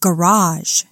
garage.